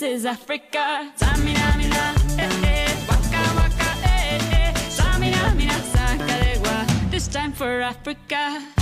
this is Africa. Samina, mina, eh, eh, waka, waka, eh, eh. Samina, mina, this time for Africa.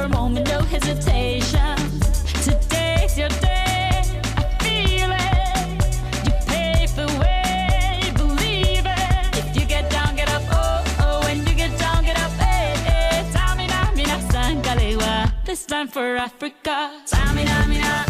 Your moment, no hesitation. Today's your day, I feel it. You pave the way, believe it. If you get down, get up, oh, oh. When you get down, get up, mina. This time for Africa. Tamina,